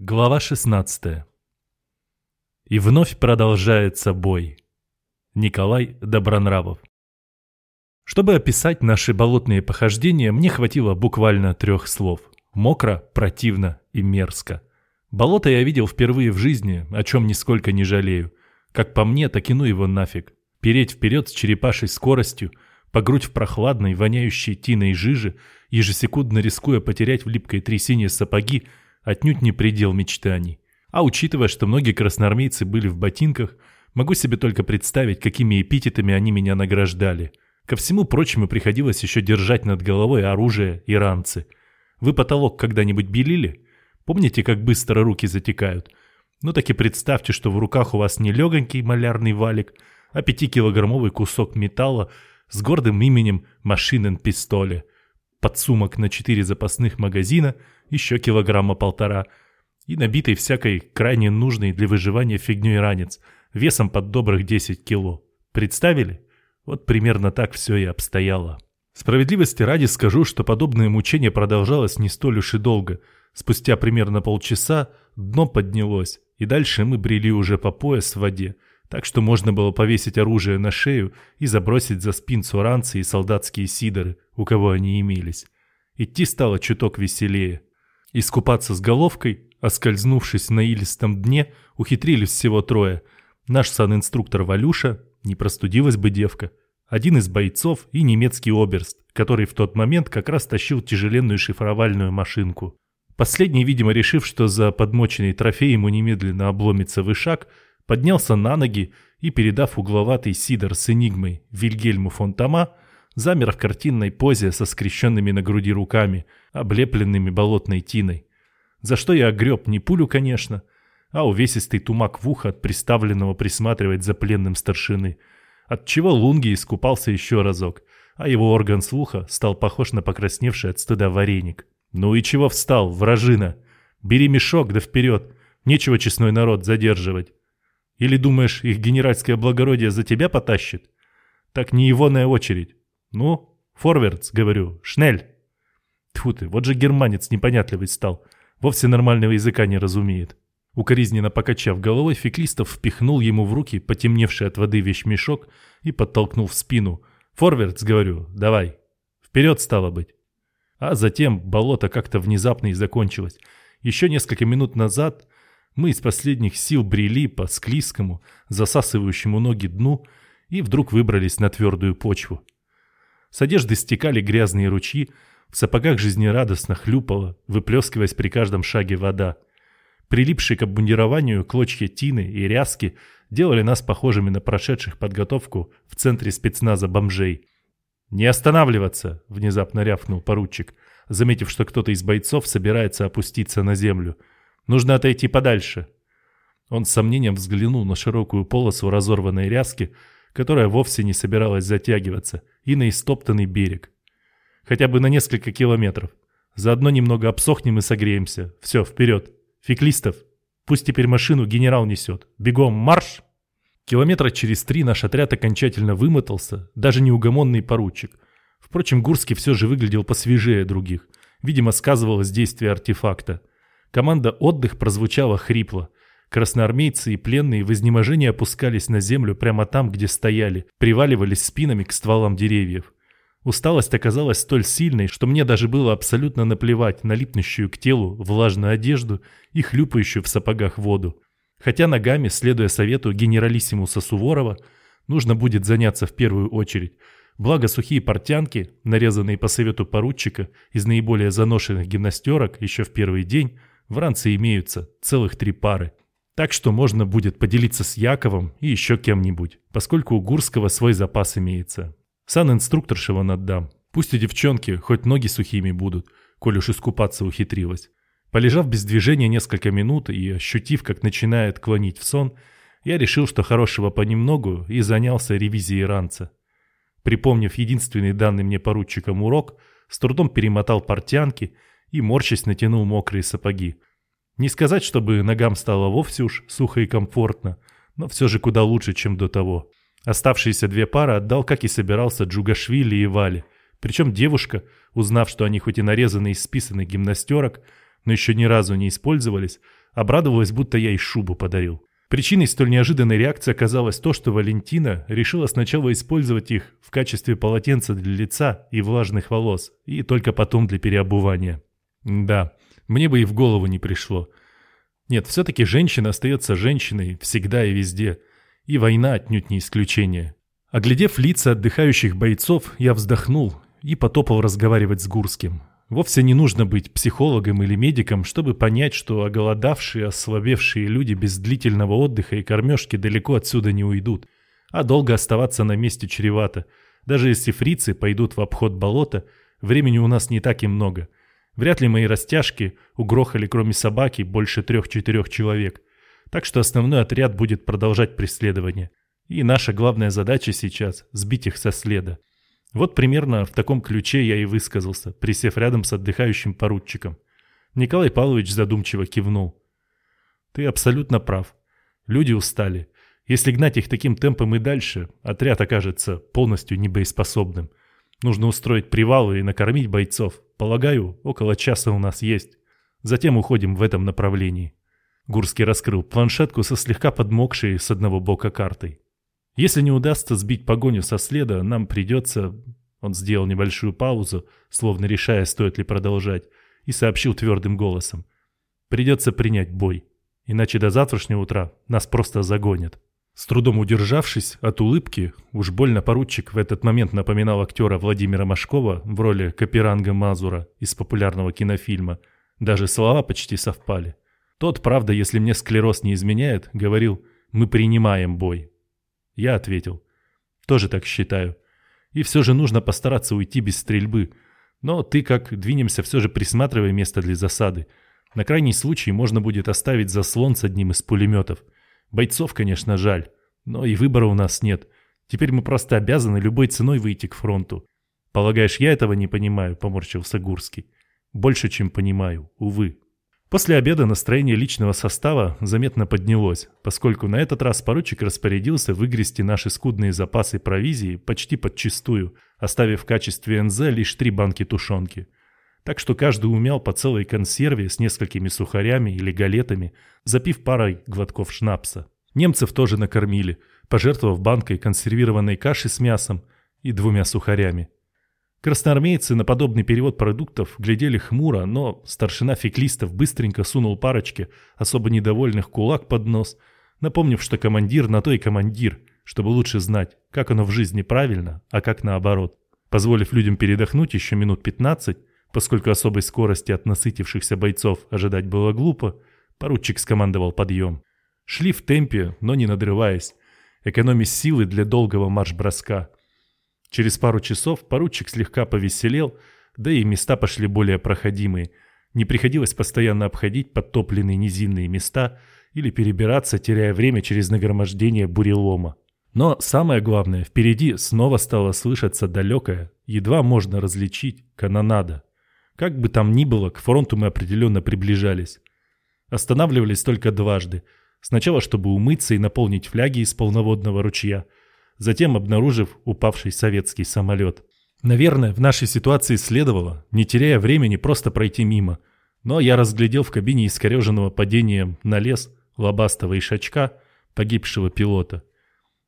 Глава 16. И вновь продолжается бой. Николай Добронравов. Чтобы описать наши болотные похождения, мне хватило буквально трех слов. Мокро, противно и мерзко. Болото я видел впервые в жизни, о чем нисколько не жалею. Как по мне, так и ну его нафиг. Переть вперед с черепашей скоростью, по грудь в прохладной, воняющей тиной жиже, ежесекундно рискуя потерять в липкой трясине сапоги – отнюдь не предел мечтаний. А учитывая, что многие красноармейцы были в ботинках, могу себе только представить, какими эпитетами они меня награждали. Ко всему прочему приходилось еще держать над головой оружие и ранцы. Вы потолок когда-нибудь белили? Помните, как быстро руки затекают? Ну так и представьте, что в руках у вас не легонький малярный валик, а пятикилограммовый кусок металла с гордым именем «Машинен пистоле», подсумок на четыре запасных магазина – еще килограмма полтора, и набитый всякой крайне нужной для выживания фигней ранец, весом под добрых 10 кило. Представили? Вот примерно так все и обстояло. Справедливости ради скажу, что подобное мучение продолжалось не столь уж и долго. Спустя примерно полчаса дно поднялось, и дальше мы брели уже по пояс в воде, так что можно было повесить оружие на шею и забросить за спинцу ранцы и солдатские сидоры, у кого они имелись. Идти стало чуток веселее. Искупаться с головкой, оскользнувшись на илистом дне, ухитрились всего трое. Наш санинструктор Валюша, не простудилась бы девка, один из бойцов и немецкий оберст, который в тот момент как раз тащил тяжеленную шифровальную машинку. Последний, видимо, решив, что за подмоченный трофей ему немедленно обломится вышаг, поднялся на ноги и, передав угловатый сидор с энигмой Вильгельму фон Тома, замер в картинной позе со скрещенными на груди руками, облепленными болотной тиной. За что я огреб не пулю, конечно, а увесистый тумак в ухо от приставленного присматривать за пленным старшины, от чего Лунги искупался еще разок, а его орган слуха стал похож на покрасневший от стыда вареник. «Ну и чего встал, вражина? Бери мешок да вперед, нечего честной народ задерживать. Или думаешь, их генеральское благородие за тебя потащит? Так не егоная очередь. «Ну, форвардс, говорю, шнель!» Тьфу ты, вот же германец непонятливый стал. Вовсе нормального языка не разумеет. Укоризненно покачав головой, Феклистов впихнул ему в руки потемневший от воды вещмешок и подтолкнул в спину. «Форвардс, говорю, давай. Вперед, стало быть!» А затем болото как-то внезапно и закончилось. Еще несколько минут назад мы из последних сил брели по склизкому, засасывающему ноги дну и вдруг выбрались на твердую почву. С одежды стекали грязные ручьи, в сапогах жизнерадостно хлюпала, выплескиваясь при каждом шаге вода. Прилипшие к обмундированию клочья тины и ряски делали нас похожими на прошедших подготовку в центре спецназа бомжей. «Не останавливаться!» — внезапно рявкнул поручик, заметив, что кто-то из бойцов собирается опуститься на землю. «Нужно отойти подальше!» Он с сомнением взглянул на широкую полосу разорванной ряски, которая вовсе не собиралась затягиваться, и на истоптанный берег. Хотя бы на несколько километров. Заодно немного обсохнем и согреемся. Все, вперед. Феклистов. Пусть теперь машину генерал несет. Бегом, марш! Километра через три наш отряд окончательно вымотался, даже неугомонный поручик. Впрочем, Гурский все же выглядел посвежее других. Видимо, сказывалось действие артефакта. Команда «Отдых» прозвучала хрипло. Красноармейцы и пленные в изнеможении опускались на землю прямо там, где стояли, приваливались спинами к стволам деревьев. Усталость оказалась столь сильной, что мне даже было абсолютно наплевать на липнущую к телу влажную одежду и хлюпающую в сапогах воду. Хотя ногами, следуя совету генералиссимуса Суворова, нужно будет заняться в первую очередь. Благо сухие портянки, нарезанные по совету поручика из наиболее заношенных гимнастерок еще в первый день, в ранце имеются целых три пары. Так что можно будет поделиться с Яковом и еще кем-нибудь, поскольку у Гурского свой запас имеется. Сан-инструкторш его отдам. Пусть у девчонки хоть ноги сухими будут, коль уж искупаться ухитрилась. Полежав без движения несколько минут и ощутив, как начинает клонить в сон, я решил, что хорошего понемногу, и занялся ревизией ранца. Припомнив единственный данный мне поручиком урок, с трудом перемотал портянки и, морщась, натянул мокрые сапоги. Не сказать, чтобы ногам стало вовсе уж сухо и комфортно, но все же куда лучше, чем до того. Оставшиеся две пары отдал, как и собирался, Джугашвили и Вали. Причем девушка, узнав, что они хоть и нарезаны из списанных гимнастерок, но еще ни разу не использовались, Обрадовалась, будто я ей шубу подарил. Причиной столь неожиданной реакции оказалось то, что Валентина решила сначала использовать их в качестве полотенца для лица и влажных волос, и только потом для переобувания. Да, мне бы и в голову не пришло. Нет, все-таки женщина остается женщиной всегда и везде. И война отнюдь не исключение. Оглядев лица отдыхающих бойцов, я вздохнул и потопал разговаривать с Гурским. Вовсе не нужно быть психологом или медиком, чтобы понять, что оголодавшие, ослабевшие люди без длительного отдыха и кормежки далеко отсюда не уйдут. А долго оставаться на месте чревато. Даже если фрицы пойдут в обход болота, времени у нас не так и много. Вряд ли мои растяжки угрохали кроме собаки больше трех-четырех человек. Так что основной отряд будет продолжать преследование. И наша главная задача сейчас – сбить их со следа. Вот примерно в таком ключе я и высказался, присев рядом с отдыхающим поручиком. Николай Павлович задумчиво кивнул. «Ты абсолютно прав. Люди устали. Если гнать их таким темпом и дальше, отряд окажется полностью небоеспособным. Нужно устроить привалы и накормить бойцов. Полагаю, около часа у нас есть. Затем уходим в этом направлении». Гурский раскрыл планшетку со слегка подмокшей с одного бока картой. Если не удастся сбить погоню со следа, нам придется... Он сделал небольшую паузу, словно решая, стоит ли продолжать, и сообщил твердым голосом. Придется принять бой, иначе до завтрашнего утра нас просто загонят. С трудом удержавшись от улыбки, уж больно поручик в этот момент напоминал актера Владимира Машкова в роли Каперанга Мазура из популярного кинофильма. Даже слова почти совпали. Тот, правда, если мне склероз не изменяет, говорил «мы принимаем бой». Я ответил. Тоже так считаю. И все же нужно постараться уйти без стрельбы. Но ты как двинемся, все же присматривай место для засады. На крайний случай можно будет оставить заслон с одним из пулеметов. Бойцов, конечно, жаль. Но и выбора у нас нет. Теперь мы просто обязаны любой ценой выйти к фронту. Полагаешь, я этого не понимаю, поморщился Гурский. Больше, чем понимаю, увы. После обеда настроение личного состава заметно поднялось, поскольку на этот раз поручик распорядился выгрести наши скудные запасы провизии почти подчистую, оставив в качестве НЗ лишь три банки тушенки. Так что каждый умял по целой консерве с несколькими сухарями или галетами, запив парой глотков шнапса. Немцев тоже накормили, пожертвовав банкой консервированной каши с мясом и двумя сухарями. Красноармейцы на подобный перевод продуктов глядели хмуро, но старшина феклистов быстренько сунул парочке особо недовольных кулак под нос, напомнив, что командир на то и командир, чтобы лучше знать, как оно в жизни правильно, а как наоборот. Позволив людям передохнуть еще минут 15, поскольку особой скорости от насытившихся бойцов ожидать было глупо, поручик скомандовал подъем. Шли в темпе, но не надрываясь, экономя силы для долгого марш-броска – Через пару часов поручик слегка повеселел, да и места пошли более проходимые. Не приходилось постоянно обходить подтопленные низинные места или перебираться, теряя время через нагромождение бурелома. Но самое главное, впереди снова стало слышаться далекое, едва можно различить, канонада. Как бы там ни было, к фронту мы определенно приближались. Останавливались только дважды. Сначала, чтобы умыться и наполнить фляги из полноводного ручья – затем обнаружив упавший советский самолет. Наверное, в нашей ситуации следовало, не теряя времени, просто пройти мимо. Но я разглядел в кабине искореженного падением на лес лобастого ишачка погибшего пилота.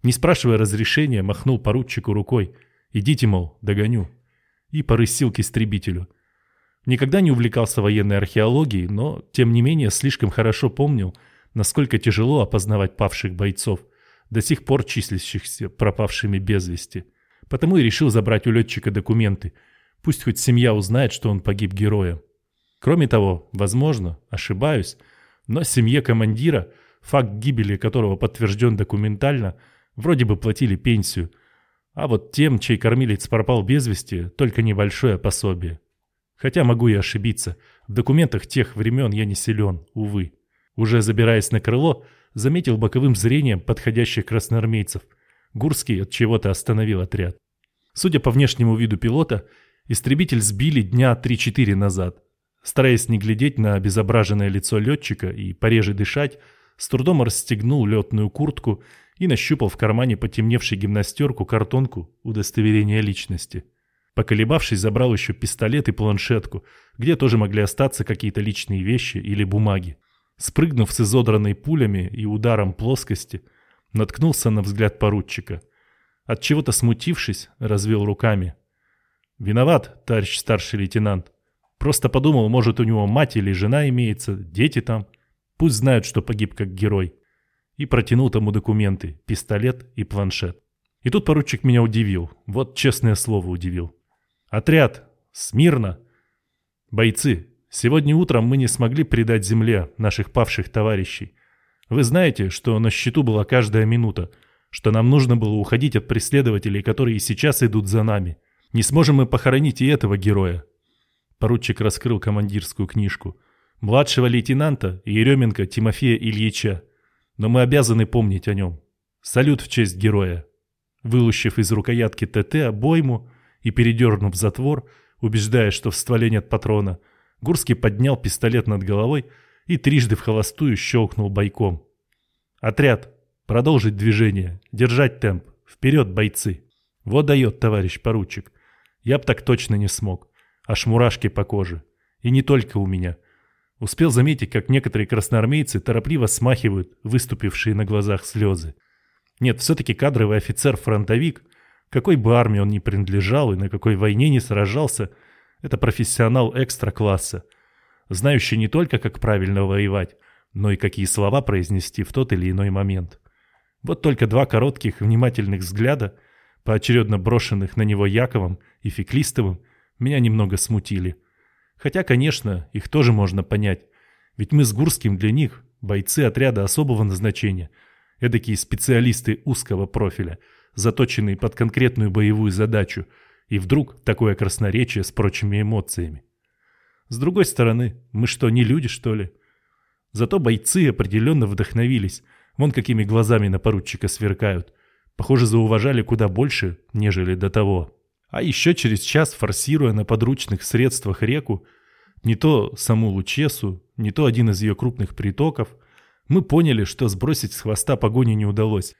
Не спрашивая разрешения, махнул поручику рукой. «Идите, мол, догоню». И порысил к истребителю. Никогда не увлекался военной археологией, но, тем не менее, слишком хорошо помнил, насколько тяжело опознавать павших бойцов до сих пор числящихся пропавшими без вести. Потому и решил забрать у летчика документы. Пусть хоть семья узнает, что он погиб героем. Кроме того, возможно, ошибаюсь, но семье командира, факт гибели которого подтвержден документально, вроде бы платили пенсию. А вот тем, чей кормилец пропал без вести, только небольшое пособие. Хотя могу и ошибиться. В документах тех времен я не силен, увы. Уже забираясь на крыло, заметил боковым зрением подходящих красноармейцев. Гурский от чего-то остановил отряд. Судя по внешнему виду пилота, истребитель сбили дня 3-4 назад. Стараясь не глядеть на обезображенное лицо летчика и пореже дышать, с трудом расстегнул летную куртку и нащупал в кармане потемневшей гимнастерку картонку удостоверения личности. Поколебавшись, забрал еще пистолет и планшетку, где тоже могли остаться какие-то личные вещи или бумаги. спрыгнув с изодранной пулями и ударом плоскости, наткнулся на взгляд поручика. От чего-то смутившись, развел руками. «Виноват, товарищ старший лейтенант. Просто подумал, может, у него мать или жена имеется, дети там. Пусть знают, что погиб как герой». И протянул тому документы, пистолет и планшет. И тут поручик меня удивил. Вот честное слово удивил. «Отряд! Смирно!» «Бойцы, сегодня утром мы не смогли предать земле наших павших товарищей. Вы знаете, что на счету была каждая минута, что нам нужно было уходить от преследователей, которые сейчас идут за нами. Не сможем мы похоронить и этого героя». Поручик раскрыл командирскую книжку. «Младшего лейтенанта Еременко Тимофея Ильича. Но мы обязаны помнить о нем. Салют в честь героя». Вылущив из рукоятки ТТ обойму и передернув затвор, убеждая, что в стволе нет патрона, Гурский поднял пистолет над головой и трижды в холостую щелкнул бойком. «Отряд! Продолжить движение! Держать темп! Вперед, бойцы!» «Вот дает, товарищ поручик! Я б так точно не смог. Аж мурашки по коже. И не только у меня. Успел заметить, как некоторые красноармейцы торопливо смахивают выступившие на глазах слезы. Нет, все-таки кадровый офицер-фронтовик, какой бы армии он ни принадлежал и на какой войне не сражался, это профессионал экстра-класса, знающий не только, как правильно воевать, но и какие слова произнести в тот или иной момент. Вот только два коротких внимательных взгляда, поочередно брошенных на него Яковом и Феклистовым, меня немного смутили. Хотя, конечно, их тоже можно понять, ведь мы с Гурским для них бойцы отряда особого назначения – эдакие специалисты узкого профиля, заточенные под конкретную боевую задачу, и вдруг такое красноречие с прочими эмоциями. С другой стороны, мы что, не люди, что ли? Зато бойцы определенно вдохновились, вон какими глазами на поручика сверкают. Похоже, зауважали куда больше, нежели до того. А еще через час, форсируя на подручных средствах реку, не то саму Лучесу, не то один из ее крупных притоков – мы поняли, что сбросить с хвоста погони не удалось.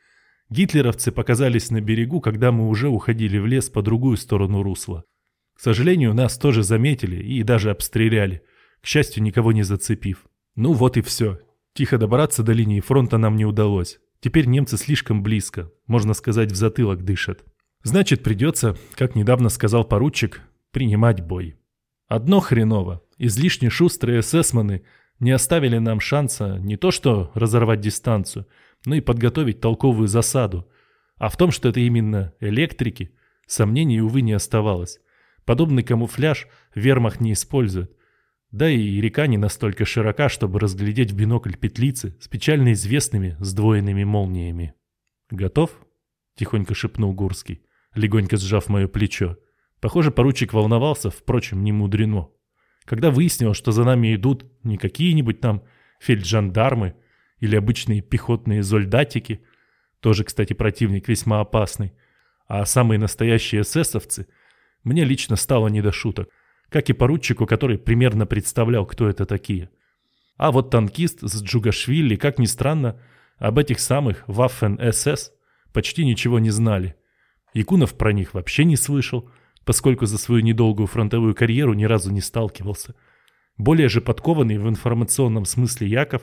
Гитлеровцы показались на берегу, когда мы уже уходили в лес по другую сторону русла. К сожалению, нас тоже заметили и даже обстреляли, к счастью, никого не зацепив. Ну вот и все. Тихо добраться до линии фронта нам не удалось. Теперь немцы слишком близко, можно сказать, в затылок дышат. Значит, придется, как недавно сказал поручик, принимать бой. Одно хреново. Излишне шустрые эсэсманы – не оставили нам шанса не то что разорвать дистанцию, но и подготовить толковую засаду. А в том, что это именно электрики, сомнений, увы, не оставалось. Подобный камуфляж вермах не использует. Да и река не настолько широка, чтобы разглядеть в бинокль петлицы с печально известными сдвоенными молниями. «Готов?» — тихонько шепнул Гурский, легонько сжав мое плечо. Похоже, поручик волновался, впрочем, не мудрено. Когда выяснилось, что за нами идут не какие-нибудь там фельджандармы или обычные пехотные зольдатики, тоже, кстати, противник весьма опасный, а самые настоящие эсэсовцы, мне лично стало не до шуток, как и поручику, который примерно представлял, кто это такие. А вот танкист с Джугашвили, как ни странно, об этих самых Waffen-СС почти ничего не знали. Якунов про них вообще не слышал – поскольку за свою недолгую фронтовую карьеру ни разу не сталкивался. Более же подкованный в информационном смысле Яков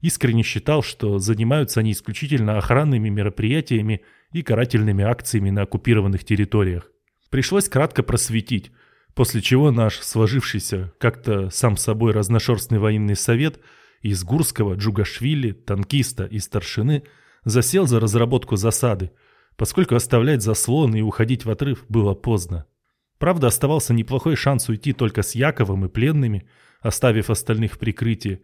искренне считал, что занимаются они исключительно охранными мероприятиями и карательными акциями на оккупированных территориях. Пришлось кратко просветить, после чего наш сложившийся как-то сам собой разношерстный военный совет из Гурского, Джугашвили, танкиста и старшины засел за разработку засады, поскольку оставлять заслон и уходить в отрыв было поздно. Правда, оставался неплохой шанс уйти только с Яковом и пленными, оставив остальных в прикрытии.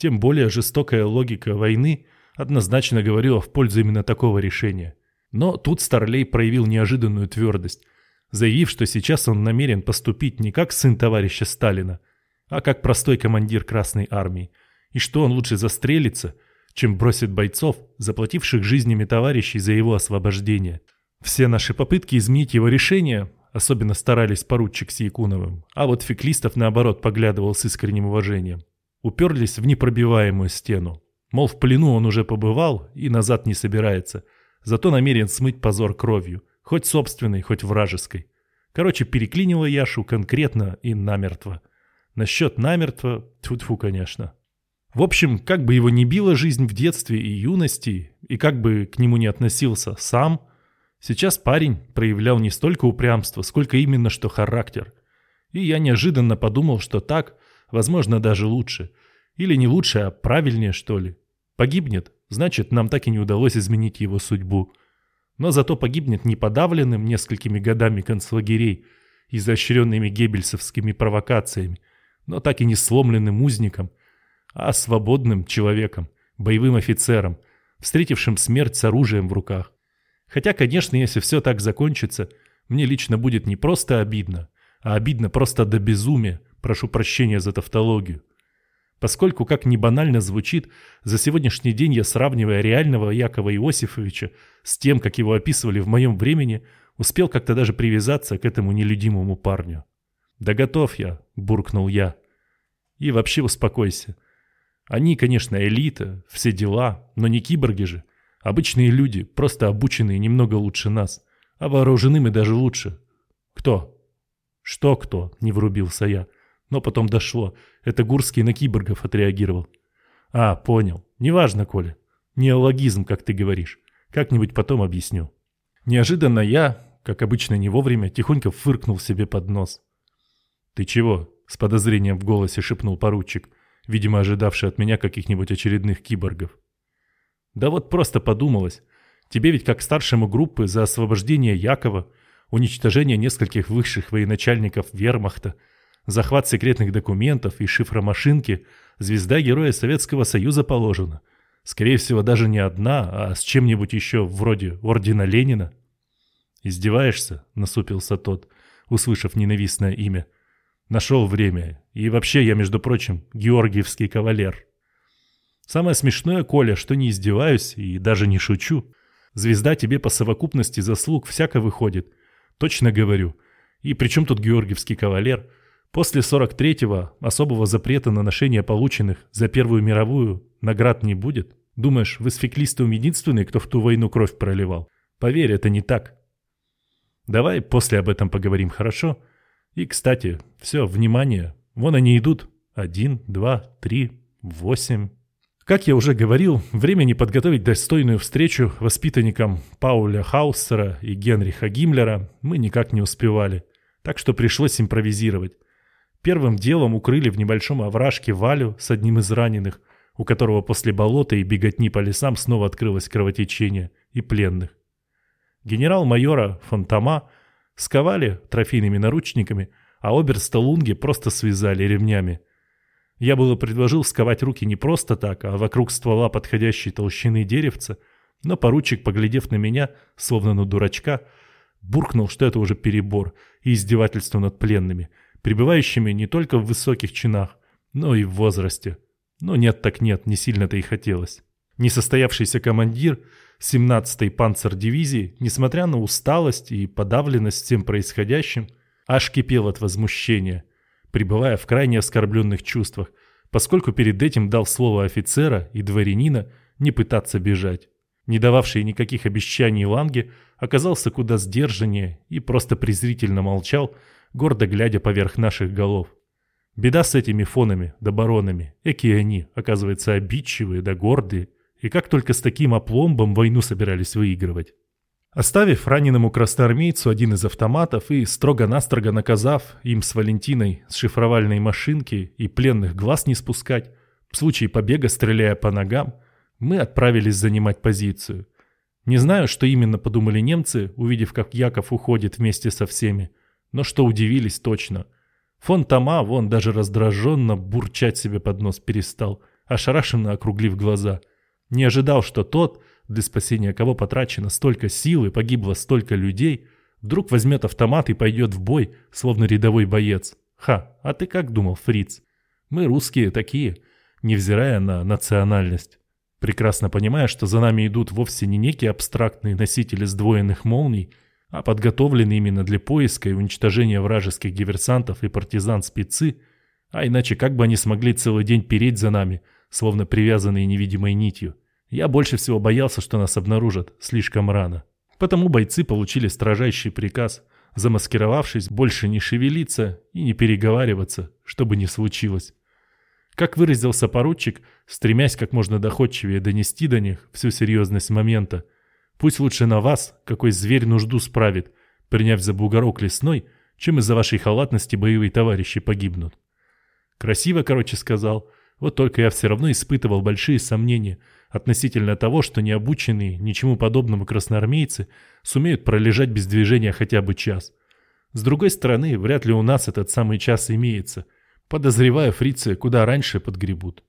Тем более жестокая логика войны однозначно говорила в пользу именно такого решения. Но тут Старлей проявил неожиданную твердость, заявив, что сейчас он намерен поступить не как сын товарища Сталина, а как простой командир Красной Армии, и что он лучше застрелится, чем бросит бойцов, заплативших жизнями товарищей за его освобождение. Все наши попытки изменить его решение Особенно старались поручик с Якуновым. А вот Феклистов, наоборот, поглядывал с искренним уважением. Уперлись в непробиваемую стену. Мол, в плену он уже побывал и назад не собирается. Зато намерен смыть позор кровью. Хоть собственной, хоть вражеской. Короче, переклинило Яшу конкретно и намертво. Насчет намертво, тьфу-тьфу, конечно. В общем, как бы его ни била жизнь в детстве и юности, и как бы к нему не относился сам, сейчас парень проявлял не столько упрямство, сколько именно что характер. И я неожиданно подумал, что так, возможно, даже лучше. Или не лучше, а правильнее, что ли. Погибнет, значит, нам так и не удалось изменить его судьбу. Но зато погибнет не подавленным несколькими годами концлагерей, изощренными геббельсовскими провокациями, но так и не сломленным узником – а свободным человеком, боевым офицером, встретившим смерть с оружием в руках. Хотя, конечно, если все так закончится, мне лично будет не просто обидно, а обидно просто до безумия, прошу прощения за тавтологию. Поскольку, как ни банально звучит, за сегодняшний день я, сравнивая реального Якова Иосифовича с тем, как его описывали в моем времени, успел как-то даже привязаться к этому нелюдимому парню. «Да готов я», — буркнул я. «И вообще успокойся. Они, конечно, элита, все дела, но не киборги же. Обычные люди, просто обученные немного лучше нас. А вооружены мы даже лучше. Кто? Что кто? Не врубился я. Но потом дошло. Это Гурский на киборгов отреагировал. А, понял. Неважно, Коля. Неологизм, как ты говоришь. Как-нибудь потом объясню. Неожиданно я, как обычно не вовремя, тихонько фыркнул себе под нос. «Ты чего?» — с подозрением в голосе шепнул поручик видимо, ожидавший от меня каких-нибудь очередных киборгов. Да вот просто подумалось. Тебе ведь как старшему группы за освобождение Якова, уничтожение нескольких высших военачальников вермахта, захват секретных документов и шифромашинки звезда Героя Советского Союза положена. Скорее всего, даже не одна, а с чем-нибудь еще вроде Ордена Ленина. «Издеваешься?» — насупился тот, услышав ненавистное имя — Нашел время. И вообще я, между прочим, георгиевский кавалер. Самое смешное, Коля, что не издеваюсь и даже не шучу. Звезда тебе по совокупности заслуг всяко выходит. Точно говорю. И при чем тут георгиевский кавалер? После 43-го особого запрета на ношение полученных за Первую мировую наград не будет. Думаешь, вы с феклистом единственный, кто в ту войну кровь проливал? Поверь, это не так. Давай после об этом поговорим, хорошо? И, кстати, все, внимание, вон они идут. Один, два, три, восемь. Как я уже говорил, времени подготовить достойную встречу воспитанникам Пауля Хаустера и Генриха Гиммлера мы никак не успевали, так что пришлось импровизировать. Первым делом укрыли в небольшом овражке Валю с одним из раненых, у которого после болота и беготни по лесам снова открылось кровотечение, и пленных. Генерал-майора Фонтама – Сковали трофейными наручниками, а оберста Лунги просто связали ремнями. Я было предложил сковать руки не просто так, а вокруг ствола подходящей толщины деревца, но поручик, поглядев на меня, словно на дурачка, буркнул, что это уже перебор и издевательство над пленными, пребывающими не только в высоких чинах, но и в возрасте. Но нет так нет, не сильно-то и хотелось. Несостоявшийся командир 17-й панцердивизии, несмотря на усталость и подавленность всем происходящим, аж кипел от возмущения, пребывая в крайне оскорбленных чувствах, поскольку перед этим дал слово офицера и дворянина не пытаться бежать. Не дававший никаких обещаний Ланге оказался куда сдержаннее и просто презрительно молчал, гордо глядя поверх наших голов. Беда с этими фонами да баронами, эки они, оказывается, обидчивые да гордые, и как только с таким опломбом войну собирались выигрывать. Оставив раненому красноармейцу один из автоматов и строго-настрого наказав им с Валентиной с шифровальной машинки и пленных глаз не спускать, в случае побега стреляя по ногам, мы отправились занимать позицию. Не знаю, что именно подумали немцы, увидев, как Яков уходит вместе со всеми, но что удивились точно. Фон Тома вон даже раздраженно бурчать себе под нос перестал, ошарашенно округлив глаза – не ожидал, что тот, для спасения кого потрачено столько сил и погибло столько людей, вдруг возьмет автомат и пойдет в бой, словно рядовой боец. Ха, а ты как думал, фриц? Мы русские такие, невзирая на национальность. Прекрасно понимая, что за нами идут вовсе не некие абстрактные носители сдвоенных молний, а подготовленные именно для поиска и уничтожения вражеских диверсантов и партизан-спецы, а иначе как бы они смогли целый день переть за нами, словно привязанные невидимой нитью. Я больше всего боялся, что нас обнаружат слишком рано. Потому бойцы получили строжайший приказ, замаскировавшись, больше не шевелиться и не переговариваться, чтобы не случилось. Как выразился поручик, стремясь как можно доходчивее донести до них всю серьезность момента, пусть лучше на вас, какой зверь нужду справит, приняв за бугорок лесной, чем из-за вашей халатности боевые товарищи погибнут. Красиво, короче, сказал, вот только я все равно испытывал большие сомнения относительно того, что необученные ничему подобному красноармейцы сумеют пролежать без движения хотя бы час. С другой стороны, вряд ли у нас этот самый час имеется – Подозреваю, фрицы куда раньше подгребут.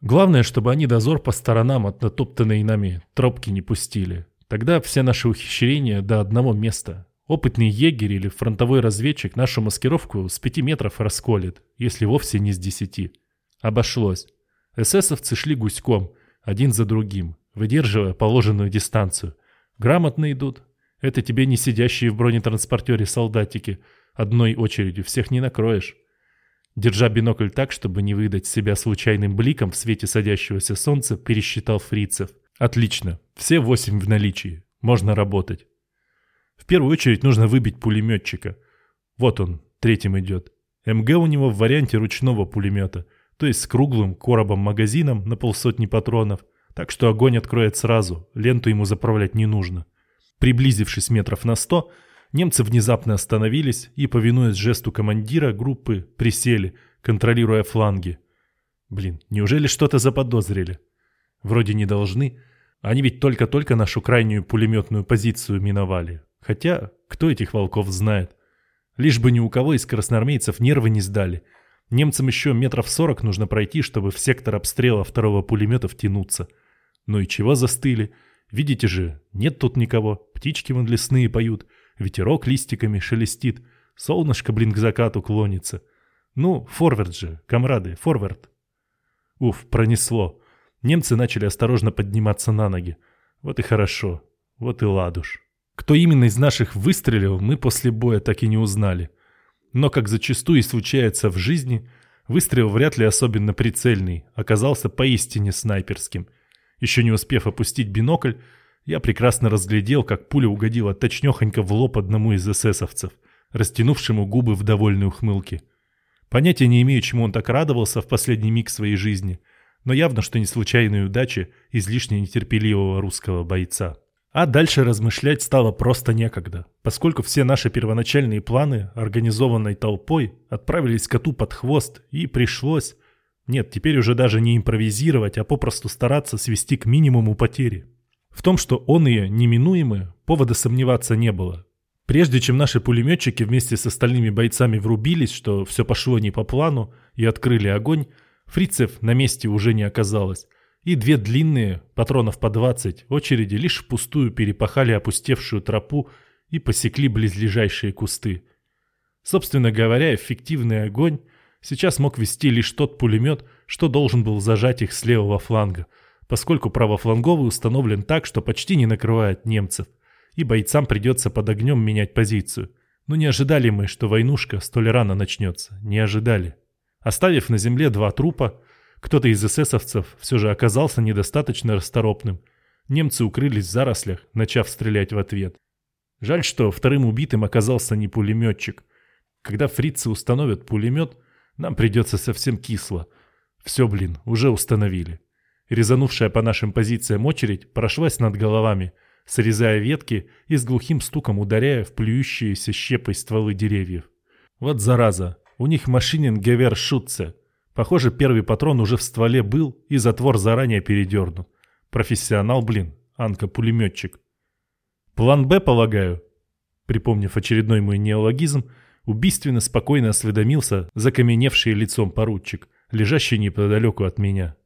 Главное, чтобы они дозор по сторонам от натоптанной нами тропки не пустили. Тогда все наши ухищрения до одного места. Опытный егерь или фронтовой разведчик нашу маскировку с пяти метров расколет, если вовсе не с десяти. Обошлось. Эсэсовцы шли гуськом, один за другим, выдерживая положенную дистанцию. Грамотно идут. Это тебе не сидящие в бронетранспортере солдатики. Одной очередью всех не накроешь. Держа бинокль так, чтобы не выдать себя случайным бликом в свете садящегося солнца, пересчитал фрицев. Отлично. Все восемь в наличии. Можно работать. В первую очередь нужно выбить пулеметчика. Вот он, третьим идет. МГ у него в варианте ручного пулемета, то есть с круглым коробом-магазином на полсотни патронов, так что огонь откроет сразу, ленту ему заправлять не нужно. Приблизившись метров на сто, Немцы внезапно остановились и, повинуясь жесту командира группы, присели, контролируя фланги. Блин, неужели что-то заподозрили? Вроде не должны. Они ведь только-только нашу крайнюю пулеметную позицию миновали. Хотя, кто этих волков знает? Лишь бы ни у кого из красноармейцев нервы не сдали. Немцам еще метров сорок нужно пройти, чтобы в сектор обстрела второго пулемета втянуться. Ну и чего застыли? Видите же, нет тут никого. Птички вон лесные поют. Ветерок листиками шелестит. Солнышко, блин, к закату клонится. Ну, форвард же, комрады, форвард. Уф, пронесло. Немцы начали осторожно подниматься на ноги. Вот и хорошо. Вот и ладуш. Кто именно из наших выстрелил, мы после боя так и не узнали. Но, как зачастую и случается в жизни, выстрел вряд ли особенно прицельный, оказался поистине снайперским. Еще не успев опустить бинокль, я прекрасно разглядел, как пуля угодила точнёхонько в лоб одному из эсэсовцев, растянувшему губы в довольной ухмылке. Понятия не имею, чему он так радовался в последний миг своей жизни, но явно, что не случайной удачи излишне нетерпеливого русского бойца. А дальше размышлять стало просто некогда, поскольку все наши первоначальные планы организованной толпой отправились коту под хвост и пришлось... Нет, теперь уже даже не импровизировать, а попросту стараться свести к минимуму потери. В том, что он и неминуемы, повода сомневаться не было. Прежде чем наши пулеметчики вместе с остальными бойцами врубились, что все пошло не по плану, и открыли огонь, фрицев на месте уже не оказалось. И две длинные, патронов по 20, очереди лишь впустую перепахали опустевшую тропу и посекли близлежащие кусты. Собственно говоря, эффективный огонь сейчас мог вести лишь тот пулемет, что должен был зажать их с левого фланга – поскольку правофланговый установлен так, что почти не накрывает немцев, и бойцам придется под огнем менять позицию. Но не ожидали мы, что войнушка столь рано начнется. Не ожидали. Оставив на земле два трупа, кто-то из эсэсовцев все же оказался недостаточно расторопным. Немцы укрылись в зарослях, начав стрелять в ответ. Жаль, что вторым убитым оказался не пулеметчик. Когда фрицы установят пулемет, нам придется совсем кисло. Все, блин, уже установили. Резанувшая по нашим позициям очередь прошлась над головами, срезая ветки и с глухим стуком ударяя в плюющиеся щепой стволы деревьев. Вот зараза, у них машинин Гевер Шутце. Похоже, первый патрон уже в стволе был, и затвор заранее передернут. Профессионал, блин, Анка-пулеметчик. План «Б», полагаю? Припомнив очередной мой неологизм, убийственно спокойно осведомился закаменевший лицом поручик, лежащий неподалеку от меня.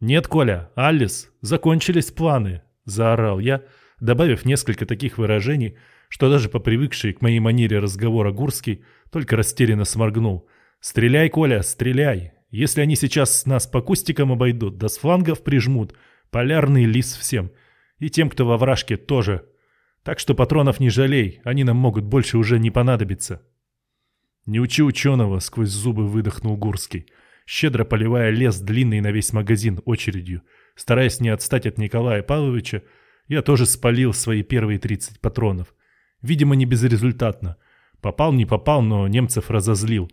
«Нет, Коля, Алис, закончились планы», – заорал я, добавив несколько таких выражений, что даже попривыкший к моей манере разговора Гурский только растерянно сморгнул. «Стреляй, Коля, стреляй! Если они сейчас нас по кустикам обойдут, да с флангов прижмут, полярный лис всем. И тем, кто во вражке, тоже. Так что патронов не жалей, они нам могут больше уже не понадобиться». «Не учи ученого», — сквозь зубы выдохнул Гурский щедро поливая лес длинный на весь магазин очередью. Стараясь не отстать от Николая Павловича, я тоже спалил свои первые 30 патронов. Видимо, не безрезультатно. Попал, не попал, но немцев разозлил.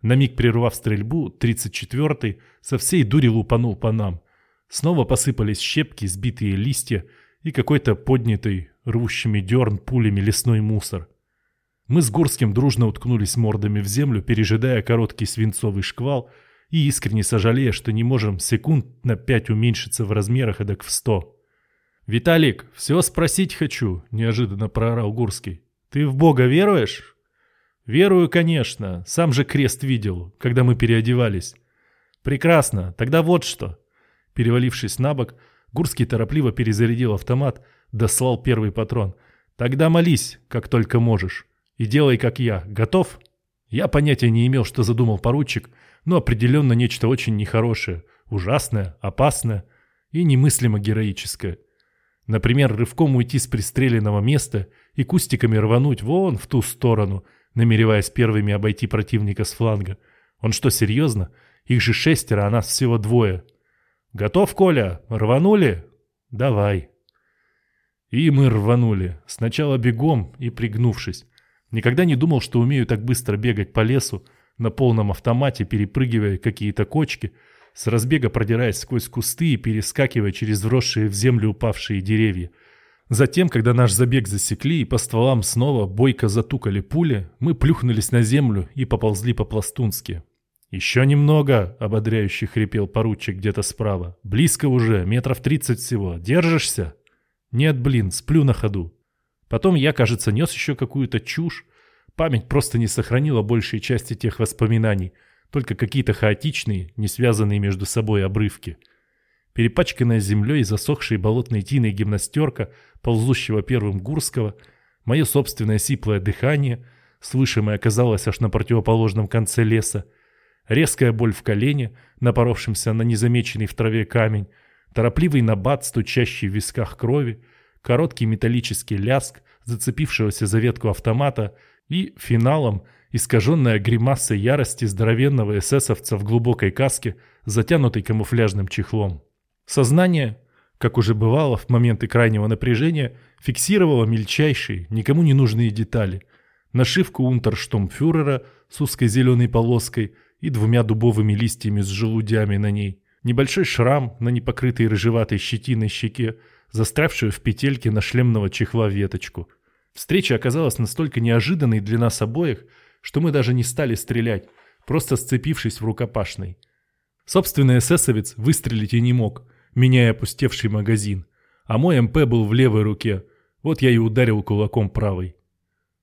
На миг прервав стрельбу, 34-й со всей дури лупанул по нам. Снова посыпались щепки, сбитые листья и какой-то поднятый рвущими дерн пулями лесной мусор. Мы с Гурским дружно уткнулись мордами в землю, пережидая короткий свинцовый шквал и искренне сожалея, что не можем секунд на пять уменьшиться в размерах эдак в сто. «Виталик, все спросить хочу», — неожиданно проорал Гурский. «Ты в Бога веруешь?» «Верую, конечно. Сам же крест видел, когда мы переодевались». «Прекрасно. Тогда вот что». Перевалившись на бок, Гурский торопливо перезарядил автомат, дослал первый патрон. «Тогда молись, как только можешь. И делай, как я. Готов?» Я понятия не имел, что задумал поручик, но определенно нечто очень нехорошее, ужасное, опасное и немыслимо героическое. Например, рывком уйти с пристреленного места и кустиками рвануть вон в ту сторону – намереваясь первыми обойти противника с фланга. Он что, серьезно? Их же шестеро, а нас всего двое. «Готов, Коля? Рванули?» «Давай». И мы рванули. Сначала бегом и пригнувшись. Никогда не думал, что умею так быстро бегать по лесу, на полном автомате, перепрыгивая какие-то кочки, с разбега продираясь сквозь кусты и перескакивая через вросшие в землю упавшие деревья – Затем, когда наш забег засекли и по стволам снова бойко затукали пули, мы плюхнулись на землю и поползли по-пластунски. «Еще немного!» — ободряюще хрипел поручик где-то справа. «Близко уже, метров тридцать всего. Держишься?» «Нет, блин, сплю на ходу». Потом я, кажется, нес еще какую-то чушь. Память просто не сохранила большей части тех воспоминаний, только какие-то хаотичные, не связанные между собой обрывки — перепачканная землей и засохшей болотной тиной гимнастерка, ползущего первым Гурского, мое собственное сиплое дыхание, слышимое оказалось аж на противоположном конце леса, резкая боль в колене, напоровшемся на незамеченный в траве камень, торопливый набат, стучащий в висках крови, короткий металлический ляск, зацепившегося за ветку автомата и, финалом, искаженная гримаса ярости здоровенного эсэсовца в глубокой каске, затянутой камуфляжным чехлом. Сознание, как уже бывало в моменты крайнего напряжения, фиксировало мельчайшие, никому не нужные детали. Нашивку унтерштумфюрера с узкой зеленой полоской и двумя дубовыми листьями с желудями на ней. Небольшой шрам на непокрытой рыжеватой щетиной щеке, застрявшую в петельке на шлемного чехла веточку. Встреча оказалась настолько неожиданной для нас обоих, что мы даже не стали стрелять, просто сцепившись в рукопашной. Собственный эсэсовец выстрелить и не мог, меняя опустевший магазин. А мой МП был в левой руке. Вот я и ударил кулаком правой.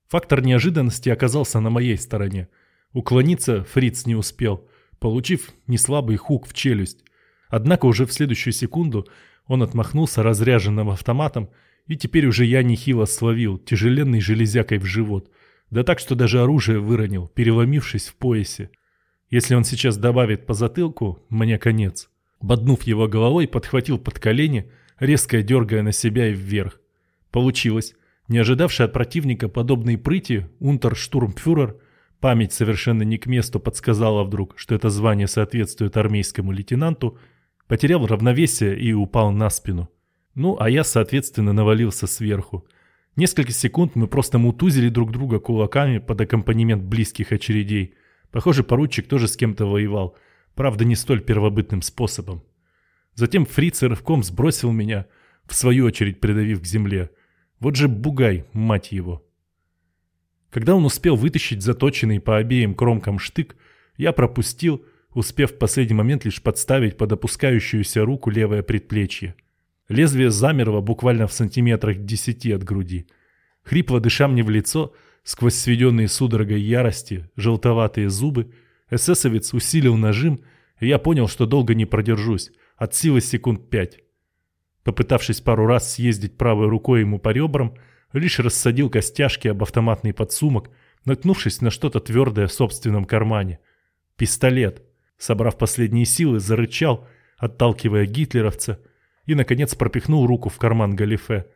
Фактор неожиданности оказался на моей стороне. Уклониться Фриц не успел, получив неслабый хук в челюсть. Однако уже в следующую секунду он отмахнулся разряженным автоматом, и теперь уже я нехило словил тяжеленной железякой в живот. Да так, что даже оружие выронил, переломившись в поясе. Если он сейчас добавит по затылку, мне конец. Боднув его головой, подхватил под колени, резко дергая на себя и вверх. Получилось. Не ожидавший от противника подобной прыти, унтерштурмфюрер, память совершенно не к месту подсказала вдруг, что это звание соответствует армейскому лейтенанту, потерял равновесие и упал на спину. Ну, а я, соответственно, навалился сверху. Несколько секунд мы просто мутузили друг друга кулаками под аккомпанемент близких очередей. Похоже, поручик тоже с кем-то воевал – правда не столь первобытным способом. Затем фриц рывком сбросил меня, в свою очередь придавив к земле. Вот же бугай, мать его. Когда он успел вытащить заточенный по обеим кромкам штык, я пропустил, успев в последний момент лишь подставить под опускающуюся руку левое предплечье. Лезвие замерло буквально в сантиметрах десяти от груди. Хрипло дыша мне в лицо, сквозь сведенные судорогой ярости, желтоватые зубы, Эсэсовец усилил нажим, и я понял, что долго не продержусь, от силы секунд пять. Попытавшись пару раз съездить правой рукой ему по ребрам, лишь рассадил костяшки об автоматный подсумок, наткнувшись на что-то твердое в собственном кармане. Пистолет. Собрав последние силы, зарычал, отталкивая гитлеровца, и, наконец, пропихнул руку в карман галифе.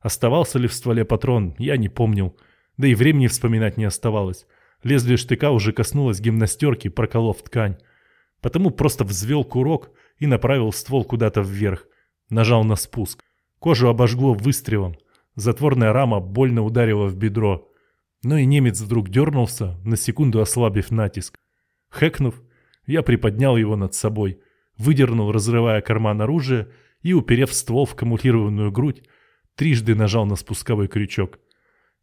Оставался ли в стволе патрон, я не помнил, да и времени вспоминать не оставалось. Лезвие штыка уже коснулось гимнастерки, проколов ткань. Потому просто взвел курок и направил ствол куда-то вверх. Нажал на спуск. Кожу обожгло выстрелом. Затворная рама больно ударила в бедро. Но и немец вдруг дернулся, на секунду ослабив натиск. Хэкнув, я приподнял его над собой, выдернул, разрывая карман оружия, и, уперев ствол в камуфлированную грудь, трижды нажал на спусковой крючок.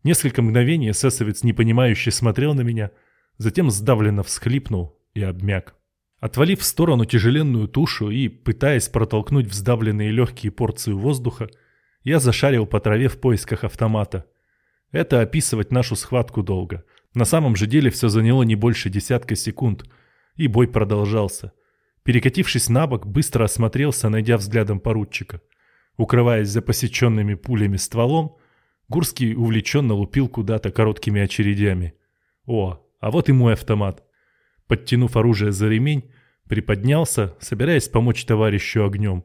Несколько мгновений эсэсовец непонимающе смотрел на меня, затем сдавленно всхлипнул и обмяк. Отвалив в сторону тяжеленную тушу и, пытаясь протолкнуть в сдавленные легкие порции воздуха, я зашарил по траве в поисках автомата. Это описывать нашу схватку долго. На самом же деле все заняло не больше десятка секунд, и бой продолжался. Перекатившись на бок, быстро осмотрелся, найдя взглядом поручика. Укрываясь за посеченными пулями стволом, Гурский увлеченно лупил куда-то короткими очередями. О, а вот и мой автомат. Подтянув оружие за ремень, приподнялся, собираясь помочь товарищу огнем,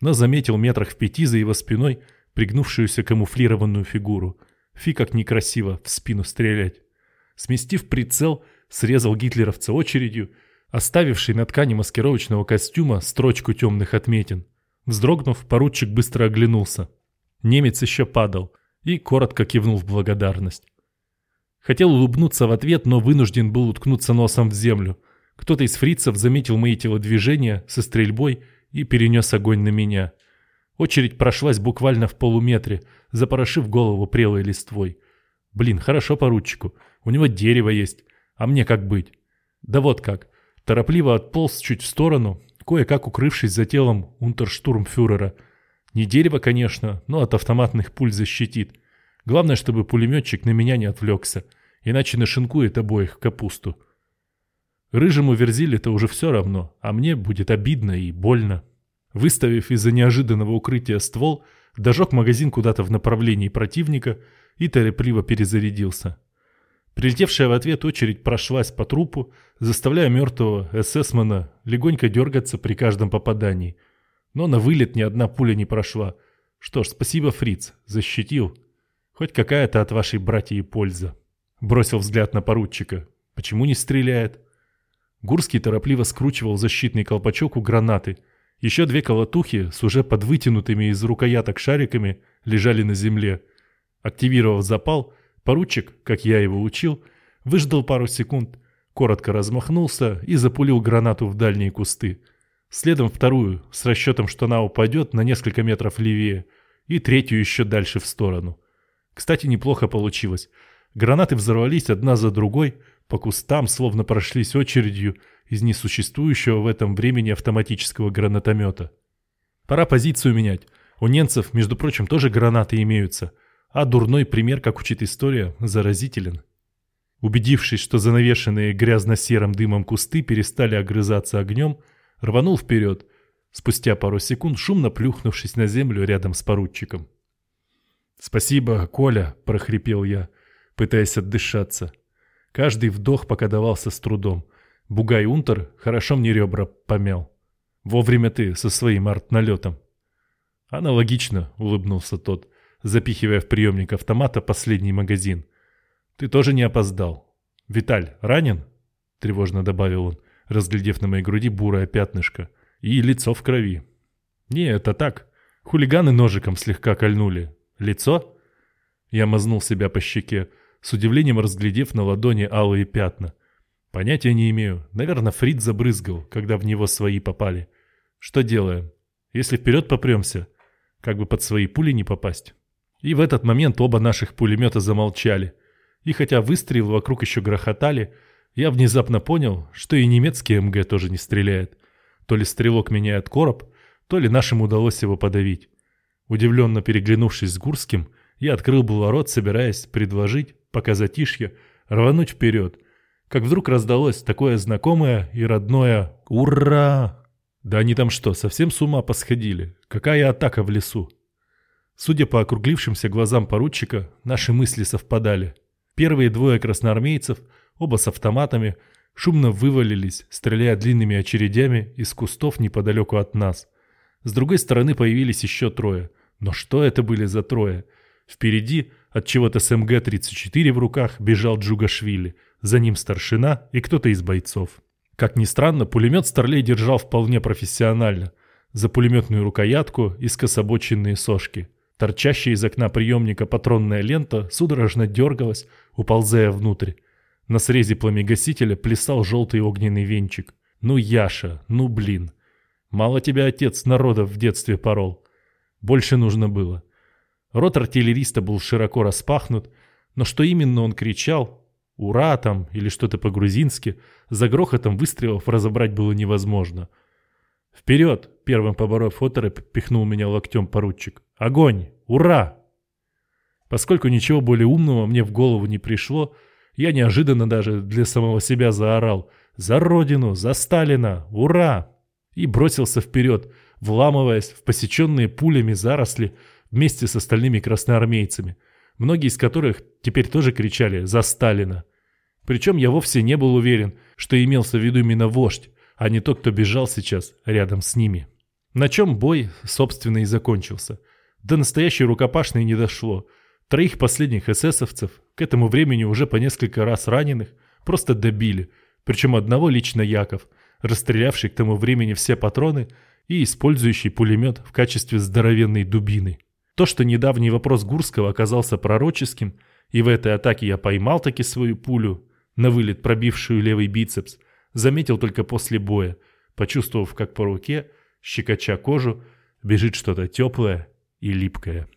но заметил метрах в пяти за его спиной пригнувшуюся камуфлированную фигуру. Фи как некрасиво в спину стрелять. Сместив прицел, срезал гитлеровца очередью оставивший на ткани маскировочного костюма строчку темных отметин. Вздрогнув, поручик быстро оглянулся. Немец еще падал и коротко кивнул в благодарность. Хотел улыбнуться в ответ, но вынужден был уткнуться носом в землю. Кто-то из фрицев заметил мои телодвижения со стрельбой и перенес огонь на меня. Очередь прошлась буквально в полуметре, запорошив голову прелой листвой. Блин, хорошо поручику, у него дерево есть, а мне как быть? Да вот как, торопливо отполз чуть в сторону, кое-как укрывшись за телом унтерштурмфюрера. Не дерево, конечно, но от автоматных пуль защитит. Главное, чтобы пулеметчик на меня не отвлекся, иначе нашинкует обоих капусту. Рыжему верзили-то уже все равно, а мне будет обидно и больно. Выставив из-за неожиданного укрытия ствол, дожег магазин куда-то в направлении противника и торопливо перезарядился. Прилетевшая в ответ очередь прошлась по трупу, заставляя мертвого эсэсмана легонько дергаться при каждом попадании. Но на вылет ни одна пуля не прошла. Что ж, спасибо, фриц, защитил. Хоть какая-то от вашей братьи польза. Бросил взгляд на поручика. Почему не стреляет? Гурский торопливо скручивал защитный колпачок у гранаты. Еще две колотухи с уже подвытянутыми из рукояток шариками лежали на земле. Активировав запал, Поручик, как я его учил, выждал пару секунд, коротко размахнулся и запулил гранату в дальние кусты. Следом вторую, с расчетом, что она упадет на несколько метров левее, и третью еще дальше в сторону. Кстати, неплохо получилось. Гранаты взорвались одна за другой, по кустам словно прошлись очередью из несуществующего в этом времени автоматического гранатомета. Пора позицию менять. У немцев, между прочим, тоже гранаты имеются – а дурной пример, как учит история, заразителен. Убедившись, что занавешенные грязно-серым дымом кусты перестали огрызаться огнем, рванул вперед, спустя пару секунд шумно плюхнувшись на землю рядом с поручиком. «Спасибо, Коля», — прохрипел я, пытаясь отдышаться. Каждый вдох пока давался с трудом. Бугай Унтер хорошо мне ребра помял. Вовремя ты со своим арт-налетом. Аналогично, улыбнулся тот запихивая в приемник автомата последний магазин. «Ты тоже не опоздал. Виталь, ранен?» — тревожно добавил он, разглядев на моей груди бурое пятнышко. «И лицо в крови». «Не, это так. Хулиганы ножиком слегка кольнули. Лицо?» Я мазнул себя по щеке, с удивлением разглядев на ладони алые пятна. Понятия не имею. Наверное, Фрид забрызгал, когда в него свои попали. Что делаем? Если вперед попремся, как бы под свои пули не попасть. И в этот момент оба наших пулемета замолчали. И хотя выстрелы вокруг еще грохотали, я внезапно понял, что и немецкий МГ тоже не стреляет. То ли стрелок меняет короб, то ли нашим удалось его подавить. Удивленно переглянувшись с Гурским, я открыл был рот, собираясь предложить, пока затишье, рвануть вперед. Как вдруг раздалось такое знакомое и родное «Ура!». Да они там что, совсем с ума посходили? Какая атака в лесу? Судя по округлившимся глазам поручика, наши мысли совпадали. Первые двое красноармейцев, оба с автоматами, шумно вывалились, стреляя длинными очередями из кустов неподалеку от нас. С другой стороны появились еще трое. Но что это были за трое? Впереди, от чего-то с МГ-34 в руках, бежал Джугашвили. За ним старшина и кто-то из бойцов. Как ни странно, пулемет Старлей держал вполне профессионально. За пулеметную рукоятку и скособоченные сошки. Торчащая из окна приемника патронная лента судорожно дергалась, уползая внутрь. На срезе пламегасителя плясал желтый огненный венчик. Ну, Яша, ну, блин. Мало тебя отец народов в детстве порол. Больше нужно было. Рот артиллериста был широко распахнут, но что именно он кричал, «Ура!» там или что-то по-грузински, за грохотом выстрелов разобрать было невозможно. «Вперед!» — первым поборов оторопь пихнул меня локтем поручик. «Огонь! Ура!» Поскольку ничего более умного мне в голову не пришло, я неожиданно даже для самого себя заорал «За Родину! За Сталина! Ура!» и бросился вперед, вламываясь в посеченные пулями заросли вместе с остальными красноармейцами, многие из которых теперь тоже кричали «За Сталина!». Причем я вовсе не был уверен, что имелся в виду именно вождь, а не тот, кто бежал сейчас рядом с ними. На чем бой, собственно, и закончился. До настоящей рукопашной не дошло. Троих последних эсэсовцев, к этому времени уже по несколько раз раненых, просто добили, причем одного лично Яков, расстрелявший к тому времени все патроны и использующий пулемет в качестве здоровенной дубины. То, что недавний вопрос Гурского оказался пророческим, и в этой атаке я поймал таки свою пулю, на вылет пробившую левый бицепс, заметил только после боя, почувствовав, как по руке, щекоча кожу, бежит что-то теплое и липкое.